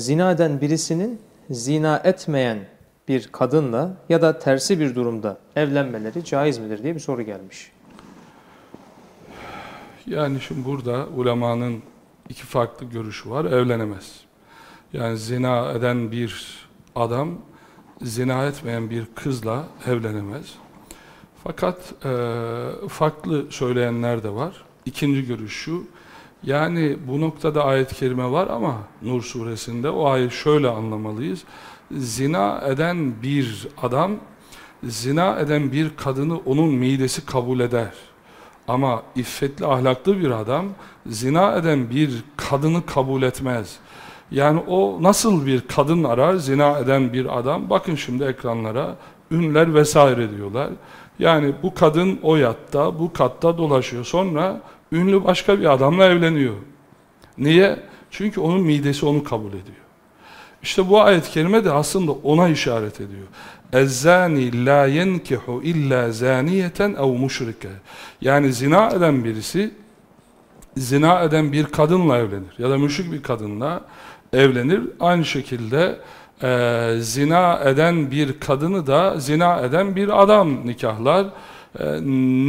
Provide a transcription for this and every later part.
Zina eden birisinin zina etmeyen bir kadınla ya da tersi bir durumda evlenmeleri caiz midir diye bir soru gelmiş. Yani şimdi burada ulemanın iki farklı görüşü var. Evlenemez. Yani zina eden bir adam zina etmeyen bir kızla evlenemez. Fakat e, farklı söyleyenler de var. İkinci görüş şu. Yani bu noktada ayet-i kerime var ama Nur suresinde o ayet şöyle anlamalıyız. Zina eden bir adam, zina eden bir kadını onun midesi kabul eder. Ama iffetli, ahlaklı bir adam zina eden bir kadını kabul etmez. Yani o nasıl bir kadın arar zina eden bir adam? Bakın şimdi ekranlara ünler vesaire diyorlar. Yani bu kadın o yatta, bu katta dolaşıyor. Sonra ünlü başka bir adamla evleniyor. Niye? Çünkü onun midesi onu kabul ediyor. İşte bu ayet-i kerime de aslında ona işaret ediyor. Ezzani la yenkihu illa zaniyeten ev müşrike. Yani zina eden birisi zina eden bir kadınla evlenir ya da müşrik bir kadınla evlenir. Aynı şekilde e, zina eden bir kadını da zina eden bir adam nikahlar. E,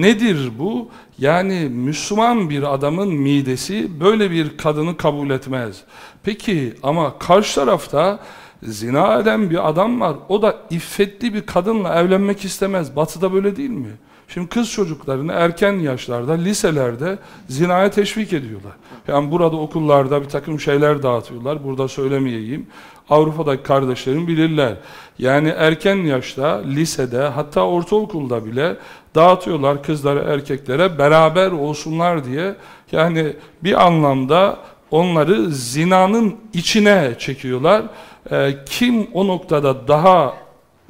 nedir bu? Yani Müslüman bir adamın midesi böyle bir kadını kabul etmez. Peki ama karşı tarafta zina eden bir adam var. O da iffetli bir kadınla evlenmek istemez. Batı'da böyle değil mi? Şimdi kız çocuklarını erken yaşlarda, liselerde zinaya teşvik ediyorlar. Yani burada okullarda bir takım şeyler dağıtıyorlar. Burada söylemeyeyim. Avrupa'daki kardeşlerim bilirler. Yani erken yaşta, lisede, hatta ortaokulda bile dağıtıyorlar kızlara, erkeklere beraber olsunlar diye. Yani bir anlamda onları zinanın içine çekiyorlar. Ee, kim o noktada daha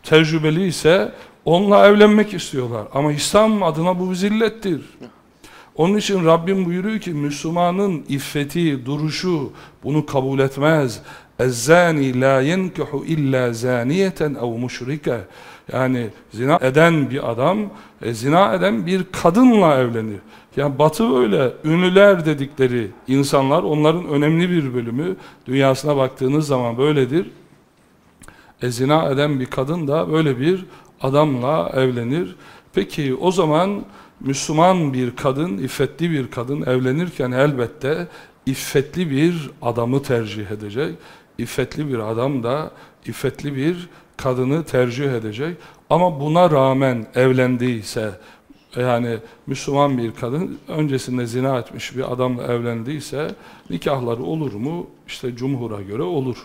tecrübeli ise Onunla evlenmek istiyorlar. Ama İslam adına bu zillettir. Onun için Rabbim buyuruyor ki Müslümanın iffeti, duruşu bunu kabul etmez. Ezzani la yenkuhu illa zaniyeten ev müşrike. Yani zina eden bir adam, e, zina eden bir kadınla evlenir. Yani batı öyle, ünlüler dedikleri insanlar, onların önemli bir bölümü, dünyasına baktığınız zaman böyledir. E, zina eden bir kadın da böyle bir adamla evlenir. Peki o zaman Müslüman bir kadın, iffetli bir kadın evlenirken elbette iffetli bir adamı tercih edecek. İffetli bir adam da iffetli bir kadını tercih edecek. Ama buna rağmen evlendiyse, yani Müslüman bir kadın öncesinde zina etmiş bir adamla evlendiyse nikahları olur mu? İşte cumhura göre olur.